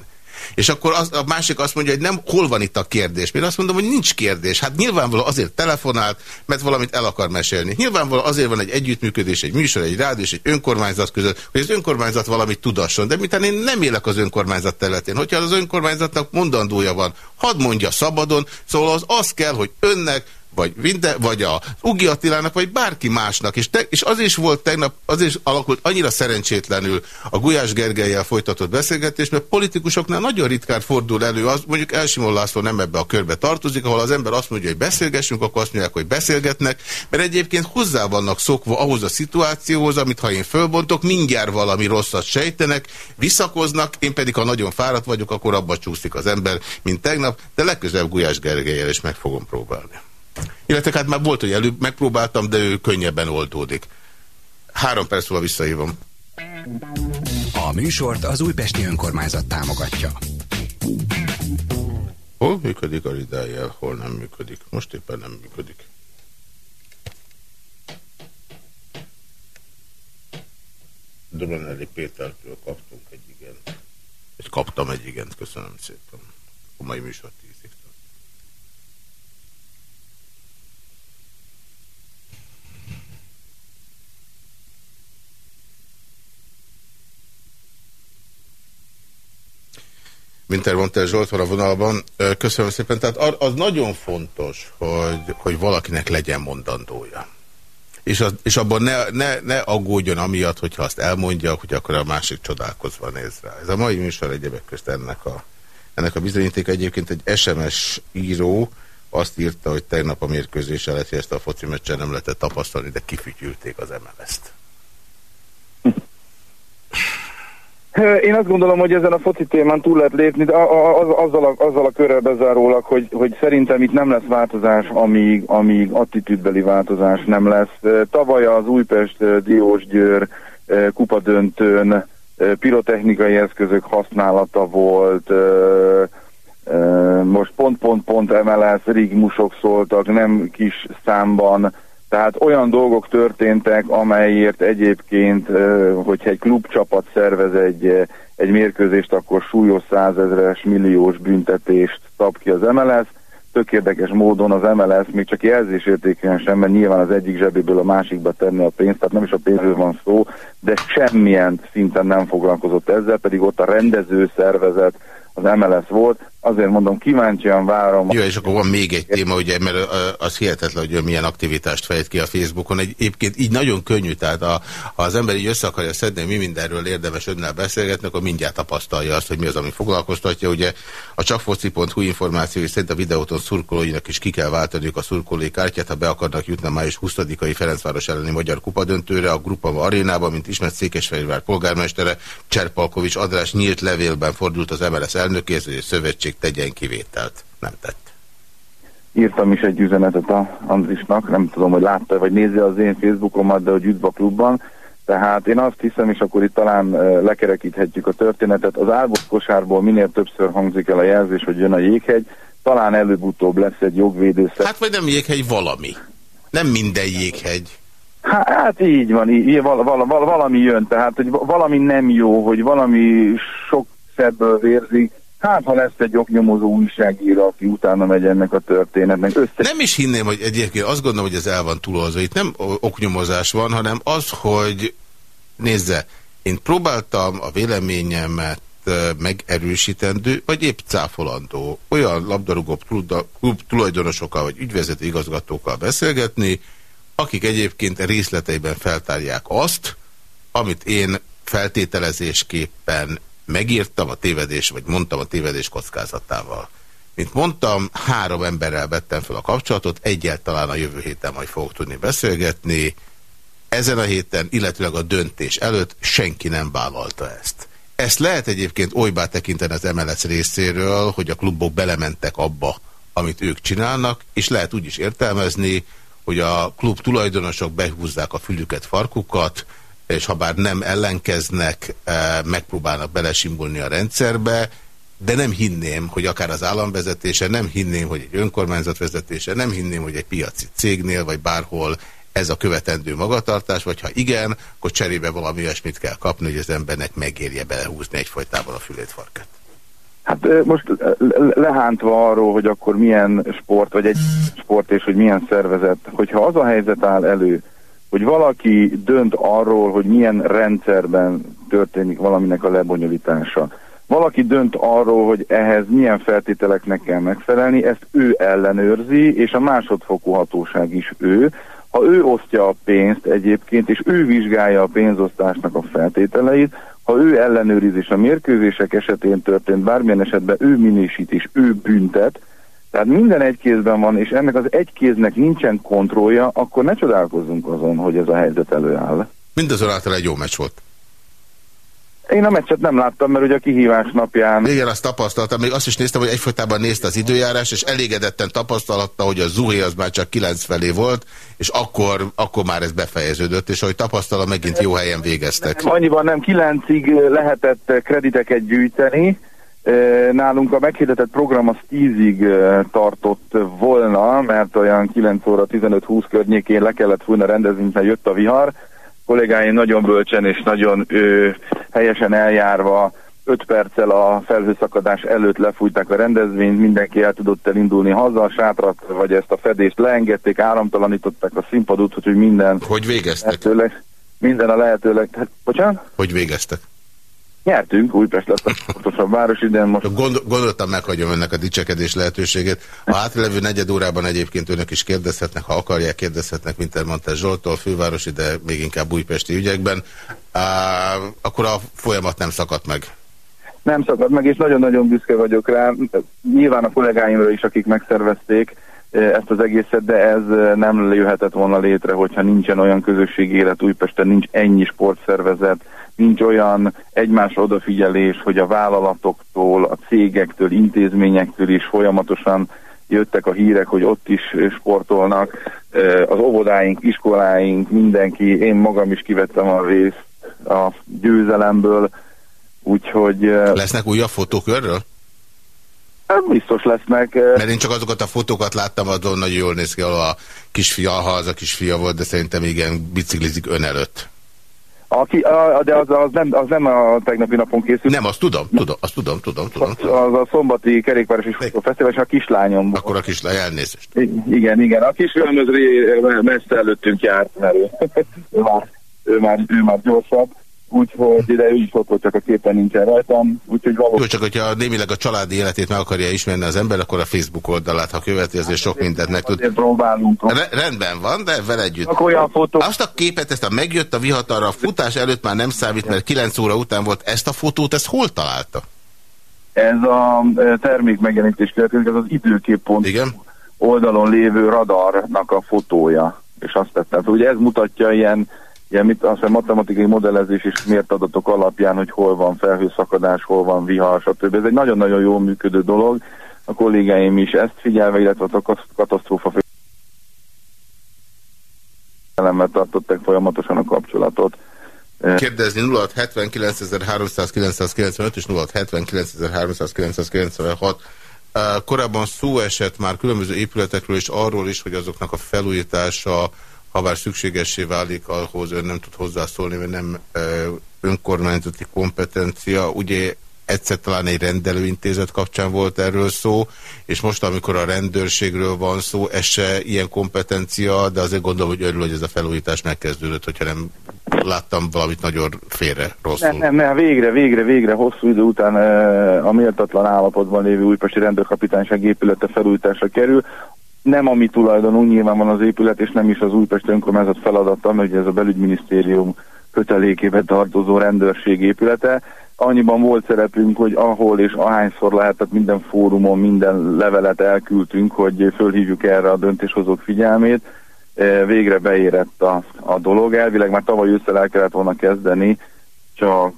És akkor az, a másik azt mondja, hogy nem, hol van itt a kérdés? Én azt mondom, hogy nincs kérdés. Hát nyilvánvaló azért telefonált, mert valamit el akar mesélni. Nyilvánvaló azért van egy együttműködés, egy műsor, egy rádió és egy önkormányzat között, hogy az önkormányzat valamit tudasson. De miután én nem élek az önkormányzat területén, hogyha az önkormányzatnak mondandója van, hadd mondja szabadon, szóval az az kell, hogy önnek, vagy, Vinde, vagy a Ugi Attilának, vagy bárki másnak. És, te, és az is volt tegnap, az is alakult annyira szerencsétlenül a Gulyás Gergelyel folytatott beszélgetés, mert politikusoknál nagyon ritkán fordul elő, az, mondjuk Elsimon László nem ebbe a körbe tartozik, ahol az ember azt mondja, hogy beszélgessünk, akkor azt mondják, hogy beszélgetnek, mert egyébként hozzá vannak szokva ahhoz a szituációhoz, amit ha én fölbontok, mindjárt valami rosszat sejtenek, visszakoznak, én pedig ha nagyon fáradt vagyok, akkor abba csúszik az ember, mint tegnap, de legközelebb Gulyás Gergelyel is meg fogom próbálni. Illetve hát már volt, hogy előbb megpróbáltam, de ő könnyebben oldódik. Három perc múlva visszahívom. A műsort az Újpesti Önkormányzat támogatja. Hol működik a ridájel, hol nem működik. Most éppen nem működik. Dobranelli Pétertől kaptunk egy igent. Egy kaptam egy igent, köszönöm szépen. A mai műsor tízig. Winter Zsolt van a vonalban. Köszönöm szépen. Tehát az nagyon fontos, hogy, hogy valakinek legyen mondandója. És, az, és abban ne, ne, ne aggódjon amiatt, hogyha azt elmondja, hogy akkor a másik csodálkozva néz rá. Ez a mai műsor egyébek közt ennek a, ennek a bizonyíték egyébként egy SMS író azt írta, hogy tegnap a mérkőzés előtt, ezt a foci meccsen nem lehetett tapasztalni, de kifütyülték az MLS-t. Én azt gondolom, hogy ezen a foci témán túl lehet lépni, de azzal a, azzal a körrel bezárólag, hogy, hogy szerintem itt nem lesz változás, amíg, amíg attitűdbeli változás nem lesz. Tavaly az Újpest Diósgyőr kupadöntőn pirotechnikai eszközök használata volt, most pont-pont-pont MLS rigmusok szóltak, nem kis számban, tehát olyan dolgok történtek, amelyért egyébként, hogyha egy klubcsapat szervez egy, egy mérkőzést, akkor súlyos százezres, milliós büntetést szab ki az MLS. Tök érdekes módon az MLS még csak jelzésértékűen sem, mert nyilván az egyik zsebéből a másikba tenni a pénzt, tehát nem is a pénzről van szó, de semmilyen szinten nem foglalkozott ezzel, pedig ott a rendező szervezet, az MLS volt, azért mondom, kíváncsian várom. Jó, és akkor van még egy téma, ugye, mert az hihetetlen, hogy milyen aktivitást fejt ki a Facebookon. Egyébként így nagyon könnyű, tehát a, ha az ember így össze akarja szedni, mi mindenről érdemes önnel beszélgetni, akkor mindjárt tapasztalja azt, hogy mi az, ami foglalkoztatja. Ugye a csakfoci.hu információ szerint a videóton szurkolóinak is ki kell váltaniuk a szurkolói kártyát, ha be akarnak jutni a május 20-ai Ferencváros elleni Magyar Kupa a Grupa arénában, mint ismert Székesfehérvár polgármestere, Cserpalkovics Adrás nyílt levélben fordult az MLS elnökéhez, hogy a szövetség szükség tegyen kivételt. Nem tett. Írtam is egy üzenetet a Andrisnak, nem tudom, hogy látta, vagy nézi az én Facebookomat, de a Gyütba klubban. Tehát én azt hiszem, és akkor itt talán lekerekíthetjük a történetet, az álbos kosárból minél többször hangzik el a jelzés, hogy jön a jéghegy, talán előbb-utóbb lesz egy jogvédőszer. Hát vagy nem jéghegy, valami. Nem minden jéghegy. Hát így van, így, val, val, val, valami jön, tehát hogy valami nem jó, hogy valami sok szebből vérzik, Hát, ha lesz egy oknyomozó újságíró, aki utána megy ennek a történetnek. Össze... Nem is hinném, hogy egyébként azt gondolom, hogy ez el van túlozva. Itt nem oknyomozás van, hanem az, hogy nézze, én próbáltam a véleményemet megerősítendő, vagy épp cáfolandó olyan labdarúgó klub tulajdonosokkal, vagy ügyvezető igazgatókkal beszélgetni, akik egyébként részleteiben feltárják azt, amit én feltételezésképpen megírtam a tévedés, vagy mondtam a tévedés kockázatával. Mint mondtam, három emberrel vettem fel a kapcsolatot, egyáltalán a jövő héten majd fogok tudni beszélgetni. Ezen a héten, illetőleg a döntés előtt senki nem vállalta ezt. Ezt lehet egyébként olybá tekinteni az MLS részéről, hogy a klubok belementek abba, amit ők csinálnak, és lehet úgy is értelmezni, hogy a klub tulajdonosok behúzzák a fülüket, farkukat, és ha bár nem ellenkeznek, eh, megpróbálnak belesimbolni a rendszerbe, de nem hinném, hogy akár az államvezetése, nem hinném, hogy egy önkormányzat vezetése, nem hinném, hogy egy piaci cégnél, vagy bárhol ez a követendő magatartás, vagy ha igen, akkor cserébe valami olyasmit kell kapni, hogy az embernek megérje belehúzni egyfolytában a fülét farkat. Hát most lehántva arról, hogy akkor milyen sport, vagy egy sport, és hogy milyen szervezet, hogyha az a helyzet áll elő, hogy valaki dönt arról, hogy milyen rendszerben történik valaminek a lebonyolítása. Valaki dönt arról, hogy ehhez milyen feltételeknek kell megfelelni, ezt ő ellenőrzi, és a másodfokú hatóság is ő. Ha ő osztja a pénzt egyébként, és ő vizsgálja a pénzosztásnak a feltételeit, ha ő ellenőriz, és a mérkőzések esetén történt bármilyen esetben ő minősít és ő büntet, tehát minden egy kézben van, és ennek az egy kéznek nincsen kontrollja, akkor ne csodálkozzunk azon, hogy ez a helyzet előáll. Mindazonáltal egy jó meccs volt. Én a meccset nem láttam, mert ugye a kihívás napján... Igen, azt tapasztaltam. Még azt is néztem, hogy egyfolytában nézte az időjárás, és elégedetten tapasztalatta, hogy a Zuhé az már csak 9 felé volt, és akkor, akkor már ez befejeződött, és ahogy tapasztalom, megint jó helyen végeztek. Nem, annyiban nem, 9-ig lehetett krediteket gyűjteni, Nálunk a meghirdetett program az 10-ig tartott volna, mert olyan 9 óra 15-20 környékén le kellett fújni a rendezvényt, mert jött a vihar. Kollégáim nagyon bölcsen és nagyon ö, helyesen eljárva 5 perccel a felhőszakadás előtt lefújták a rendezvényt, mindenki el tudott elindulni haza, a sátrat vagy ezt a fedést leengedték, áramtalanították a színpadot, hogy minden... Hogy végeztek? Lehetőleg, minden a lehetőleg... Hát, bocsánat? Hogy végeztek? Nyertünk, Újpest lesz a fontosabb város idén most. Gond, gondoltam, meghagyom önnek a dicsekedés lehetőségét. A hátlevő negyed órában egyébként önök is kérdezhetnek, ha akarják, kérdezhetnek Wintermantel Zsoltól, fővárosi, de még inkább újpesti ügyekben. Á, akkor a folyamat nem szakadt meg. Nem szakadt meg, és nagyon-nagyon büszke vagyok rá. Nyilván a kollégáimra is, akik megszervezték ezt az egészet, de ez nem jöhetett volna létre, hogyha nincsen olyan közösségi élet Újpesten, nincs ennyi sportszervezet, nincs olyan egymás odafigyelés, hogy a vállalatoktól, a cégektől, intézményektől is folyamatosan jöttek a hírek, hogy ott is sportolnak. Az óvodáink, iskoláink, mindenki, én magam is kivettem a részt a győzelemből, úgyhogy... Lesznek újabb fotók örről? Hát biztos lesznek. Mert én csak azokat a fotókat láttam, azon nagyon jól néz ki, ahol a kisfia, ha az a kisfia volt, de szerintem igen, biciklizik ön előtt. Aki, a, de az, az, nem, az nem a tegnapi napon készült. Nem, azt tudom, tudom, azt tudom, tudom, tudom. Az, az a szombati kerékpáros és fesztivál, és a kislányom. Akkor a kislány, elnézést. Igen, igen, a kislány az messze előttünk járt, mert ő, ő, már, ő, már, ő már gyorsabb úgyhogy ide ő is ott volt, csak a képen nincsen rajtam. Úgyhogy valóban... Jó, csak hogyha némileg a családi életét meg akarja ismerni az ember, akkor a Facebook oldalát, ha követi, azért sok mindent meg tud. próbálunk. Re rendben van, de vele együtt. Akkor olyan fotó... Azt a képet, ezt a megjött a vihatarra, a futás előtt már nem számít, mert 9 óra után volt. Ezt a fotót, ezt hol találta? Ez a e, termék megjelenítés következik, ez az időképpont Igen? oldalon lévő radarnak a fotója. És azt tettem. Ugye ez mutatja ilyen ilyen mit, azt hiszem matematikai modellezés és mért adatok alapján, hogy hol van felhőszakadás, hol van vihar, stb. Ez egy nagyon-nagyon jól működő dolog. A kollégáim is ezt figyelve, illetve a katasztrófa elemmel tartották folyamatosan a kapcsolatot. Kérdezni 0679.395 és 0679.396. Korábban szó esett már különböző épületekről és arról is, hogy azoknak a felújítása ha bár szükségessé válik, ahhoz ön nem tud hozzászólni, mert nem önkormányzati kompetencia. Ugye egyszer talán egy rendelőintézet kapcsán volt erről szó, és most, amikor a rendőrségről van szó, ez se ilyen kompetencia, de azért gondolom, hogy örül, hogy ez a felújítás megkezdődött, hogyha nem láttam valamit nagyon félre, rosszul. Nem, nem, nem, végre, végre, végre, hosszú idő után a méltatlan állapotban lévő újpesti rendőrkapitányság épülete felújításra kerül nem a mi tulajdonunk, nyilván van az épület, és nem is az Újpest önkormányzat feladata, mert ez a belügyminisztérium kötelékébe tartozó rendőrség épülete. Annyiban volt szerepünk, hogy ahol és ahányszor lehetett minden fórumon, minden levelet elküldtünk, hogy fölhívjuk erre a döntéshozók figyelmét. E, végre beérett a, a dolog. Elvileg már tavaly ősszel el kellett volna kezdeni, csak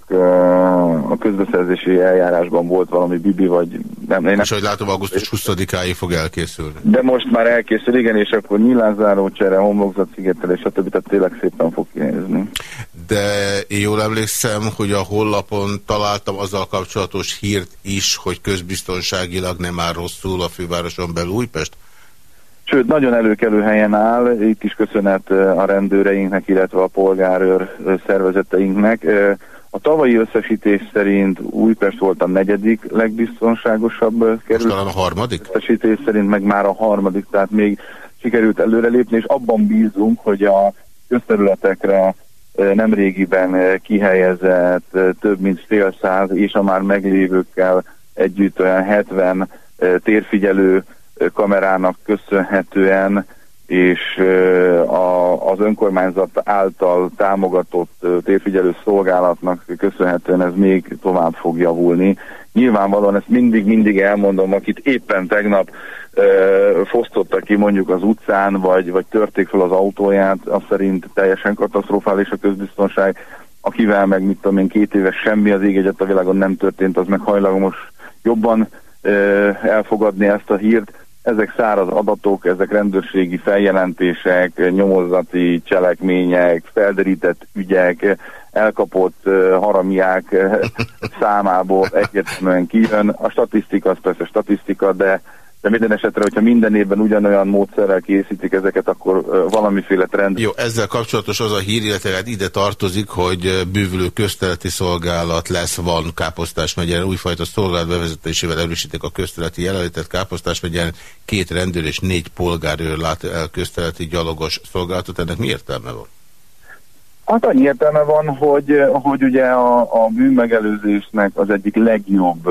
a közbeszerzési eljárásban volt valami bibi, vagy nem. Én És hogy látom, augusztus 20-áig fog elkészülni. De most már elkészül, igen, és akkor nyilánzáró csere, homlokzat szigetelés, stb. Tehát tényleg szépen fog kinézni. De én jól emlékszem, hogy a hollapon találtam azzal kapcsolatos hírt is, hogy közbiztonságilag nem áll rosszul a fővároson belül Újpest? Sőt, nagyon előkelő helyen áll, itt is köszönet a rendőreinknek, illetve a polgárőr szervezeteinknek. A tavalyi összesítés szerint Újpest volt a negyedik legbiztonságosabb kerület. Talán a harmadik? Összesítés szerint meg már a harmadik, tehát még sikerült előrelépni, és abban bízunk, hogy a közterületekre nemrégiben kihelyezett több mint fél száz és a már meglévőkkel együtt olyan 70 térfigyelő kamerának köszönhetően és az önkormányzat által támogatott térfigyelő szolgálatnak köszönhetően ez még tovább fog javulni. Nyilvánvalóan ezt mindig-mindig elmondom, akit éppen tegnap fosztotta ki mondjuk az utcán, vagy, vagy törték fel az autóját, az szerint teljesen katasztrofális a közbiztonság. akivel meg mit tudom én két éves semmi az ég egyet a világon nem történt, az meg hajlamos jobban elfogadni ezt a hírt. Ezek száraz adatok, ezek rendőrségi feljelentések, nyomozati cselekmények, felderített ügyek, elkapott haramiák számából egyértelműen kijön. A statisztika az persze statisztika, de de minden esetre, hogyha minden évben ugyanolyan módszerrel készítik ezeket, akkor valamiféle trend. Jó, ezzel kapcsolatos az a hír, illetve hát ide tartozik, hogy bűvülő közteleti szolgálat lesz, van Káposztás megyen, újfajta szolgálat bevezetésével erősítik a közteleti jelenlétet Káposztás megyen, két rendőr és négy polgárőr lát el közteleti gyalogos szolgálatot. Ennek mi értelme van? Hát annyi értelme van, hogy, hogy ugye a, a bűnmegelőzésnek az egyik legjobb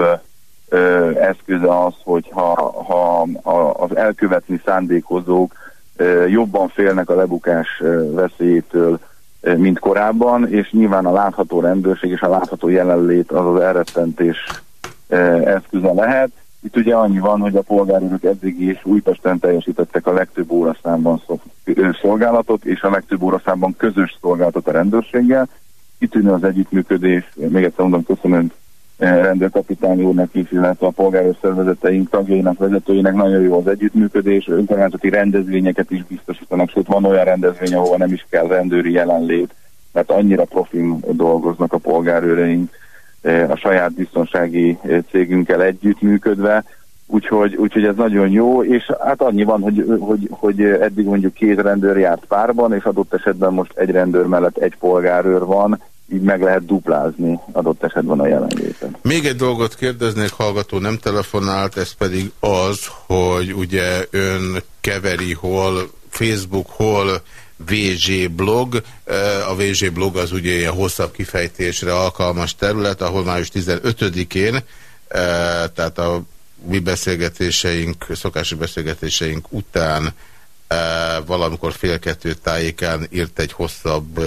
eszköze az, hogyha ha az elkövetni szándékozók jobban félnek a lebukás veszélyétől, mint korábban, és nyilván a látható rendőrség és a látható jelenlét az az elrettentés eszköze lehet. Itt ugye annyi van, hogy a polgárőrök eddig is Újpesten teljesítettek a legtöbb óraszámban szolgálatot, és a legtöbb óraszámban közös szolgálatot a rendőrséggel. Kitűnő az együttműködés, még egyszer mondom, köszönöm rendőrkapitány úrnak is, illetve a polgáros szervezeteink tagjainak, vezetőinek nagyon jó az együttműködés, önkormányzati rendezvényeket is biztosítanak, sőt van olyan rendezvény, ahova nem is kell rendőri jelenlét, mert annyira profin dolgoznak a polgárőreink a saját biztonsági cégünkkel együttműködve, úgyhogy, úgyhogy ez nagyon jó, és hát annyi van, hogy, hogy, hogy eddig mondjuk két rendőr járt párban, és adott esetben most egy rendőr mellett egy polgárőr van, így meg lehet duplázni adott esetben a jelenlétet. Még egy dolgot kérdeznék, hallgató nem telefonált, ez pedig az, hogy ugye ön keveri hol Facebook, hol VG blog. A VG blog az ugye ilyen hosszabb kifejtésre alkalmas terület, ahol május 15-én, tehát a mi beszélgetéseink, szokási beszélgetéseink után valamikor fél kettő tájékán írt egy hosszabb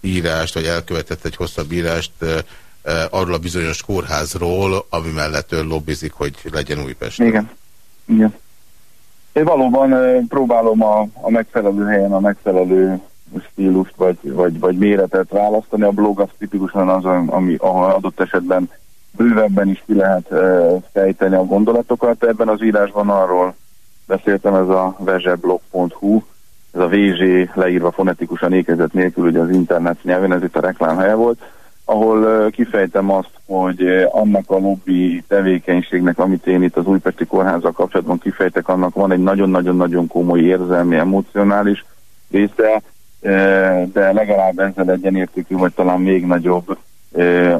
írást, vagy elkövetett egy hosszabb írást arról a bizonyos kórházról, ami mellett ön lobbizik, hogy legyen Újpest. Igen. Igen. Én valóban próbálom a, a megfelelő helyen a megfelelő stílust vagy, vagy, vagy méretet választani. A blog az tipikusan az, ami, ahol adott esetben bővebben is ki lehet fejteni a gondolatokat. Ebben az írásban arról beszéltem, ez a vezseblog.hu, ez a VZ leírva fonetikusan ékezet nélkül, ugye az internet nyelven, ez itt a reklámhelye volt, ahol kifejtem azt, hogy annak a lobby tevékenységnek, amit én itt az Újpesti Kórházzal kapcsolatban kifejtek, annak van egy nagyon-nagyon-nagyon komoly érzelmi, emocionális része, de legalább ezzel egyenértékű, vagy talán még nagyobb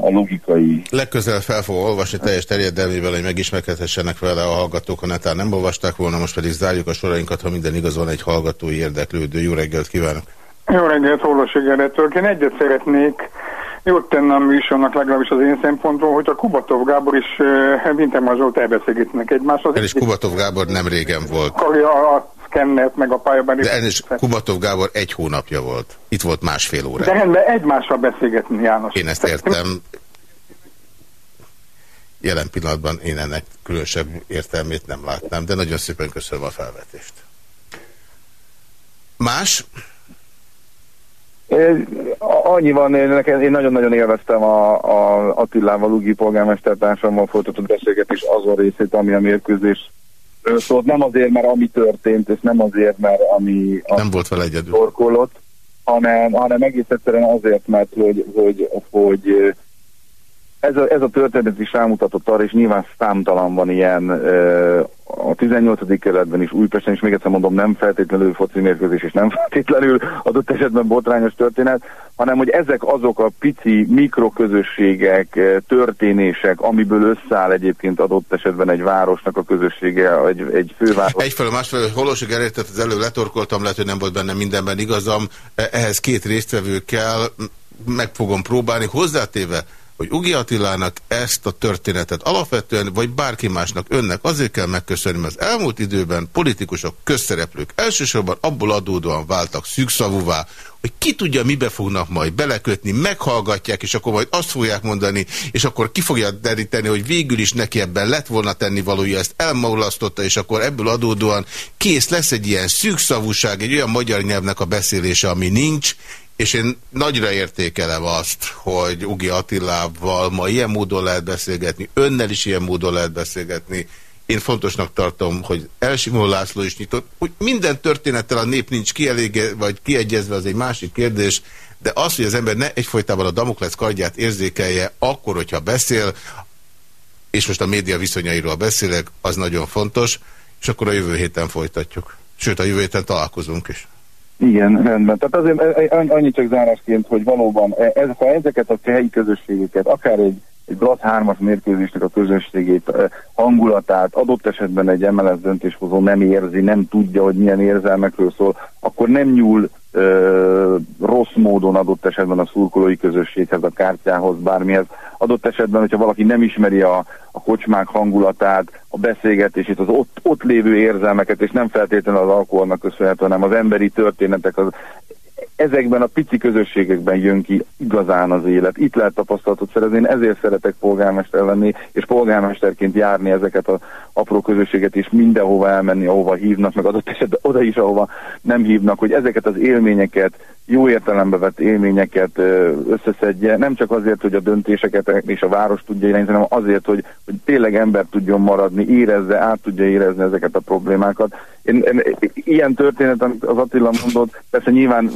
a logikai... Legközelebb fel fogom olvasni teljes terjedelmével, hogy megismerkedhessenek vele a hallgatók, ha netán nem olvasták volna, most pedig zárjuk a sorainkat, ha minden igaz van egy hallgatói érdeklődő. Jó reggelt kívánok! Jó reggelt, Orvosi Gerettől. Én egyet szeretnék jót tennem a műsornak legalábbis az én szempontból, hogy a Kubatov Gábor is uh, Wintermann Zsolt elbeszélgetnek egymáshoz. És Kubatov Gábor nem régen volt. A szkennert, meg a pályabeli... De ennél Kubatov Gábor egy hónapja volt. Itt volt másfél óra. De rendben egymással beszélgetni, János. Én ezt értem. Jelen pillanatban én ennek különösebb értelmét nem látnám, de nagyon szépen köszönöm a felvetést. Más? Annyi van, én nagyon-nagyon élveztem a, a Attilával, Ugi polgármestertársammal folytatott beszélgetés azon részét, ami a mérkőzés szólt nem azért, mert ami történt, és nem azért, mert ami nem volt vele egyedül. Torkolott, hanem, hanem egész egyszerűen azért, mert hogy, hogy, hogy ez a, ez a történet is rámutatott arra, és nyilván számtalan van ilyen a 18. kerületben is, Újpesten is, még egyszer mondom, nem feltétlenül foci mérkőzés, és nem feltétlenül adott esetben botrányos történet, hanem hogy ezek azok a pici mikroközösségek, történések, amiből összeáll egyébként adott esetben egy városnak a közössége, egy, egy főváros. Egyfelől, másfelől, Holosi Gerét, az előbb letorkoltam, lehet, hogy nem volt benne mindenben igazam, ehhez két résztvevő kell, meg fogom próbálni, hozzátéve, hogy Ugi Attilának ezt a történetet alapvetően, vagy bárki másnak önnek azért kell megköszönni, mert az elmúlt időben politikusok, közszereplők elsősorban abból adódóan váltak szűkszavúvá, hogy ki tudja, mibe fognak majd belekötni, meghallgatják, és akkor majd azt fogják mondani, és akkor ki fogja deríteni, hogy végül is neki ebben lett volna tenni valója, ezt elmaulasztotta, és akkor ebből adódóan kész lesz egy ilyen szűkszavúság, egy olyan magyar nyelvnek a beszélése, ami nincs, és én nagyra értékelem azt, hogy Ugi Attilával ma ilyen módon lehet beszélgetni, önnel is ilyen módon lehet beszélgetni. Én fontosnak tartom, hogy Elsimó László is nyitott, hogy minden történettel a nép nincs kielége, vagy kiegyezve, az egy másik kérdés, de az, hogy az ember ne egyfolytában a Damoklesz kardját érzékelje, akkor, hogyha beszél, és most a média viszonyairól beszélek, az nagyon fontos, és akkor a jövő héten folytatjuk. Sőt, a jövő héten találkozunk is. Igen, rendben. Tehát azért e, e, annyit csak zárásként, hogy valóban e, ez, ha ezeket a helyi közösségeket, akár egy, egy Blasz 3-as mérkőzésnek a közösségét, hangulatát, adott esetben egy MLS döntéshozó nem érzi, nem tudja, hogy milyen érzelmekről szól, akkor nem nyúl ö, rossz módon adott esetben a szurkolói közösséghez, a kártyához, bármihez. Adott esetben, hogyha valaki nem ismeri a, a kocsmák hangulatát, a beszélgetését, az ott, ott lévő érzelmeket, és nem feltétlenül az alkoholnak köszönhető, hanem az emberi történetek, az ezekben a pici közösségekben jön ki igazán az élet. Itt lehet tapasztalatot szerezni, én ezért szeretek polgármester lenni, és polgármesterként járni ezeket az apró közösséget, és mindenhova elmenni, ahova hívnak, meg adott esetben oda is, ahova nem hívnak, hogy ezeket az élményeket, jó értelembe vett élményeket összeszedje, nem csak azért, hogy a döntéseket és a város tudja irányítani, hanem azért, hogy, hogy tényleg ember tudjon maradni, érezze, át tudja érezni ezeket a problémákat. Én, én, ilyen történet, amit az Attila mondott, persze nyilván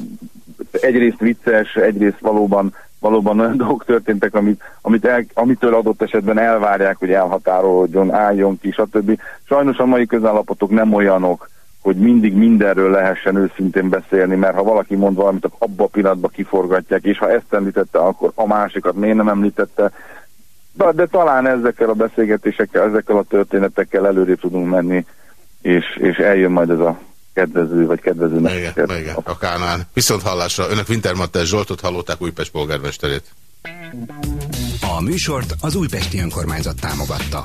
egyrészt vicces, egyrészt valóban, valóban olyan dolgok történtek, amit, amit el, amitől adott esetben elvárják, hogy elhatárolódjon, álljon ki, stb. Sajnos a mai közállapotok nem olyanok, hogy mindig mindenről lehessen őszintén beszélni, mert ha valaki mond valamit, akkor abba a pillanatban kiforgatják, és ha ezt említette, akkor a másikat miért nem említette. De, de talán ezekkel a beszélgetésekkel, ezekkel a történetekkel előre tudunk menni, és, és eljön majd ez a kedvező, vagy kedvező Igen, igen, a Kánán. Viszont hallásra, önök Wintermantel Zsoltot hallották Újpest polgármesterét. A műsort az Újpesti Önkormányzat támogatta.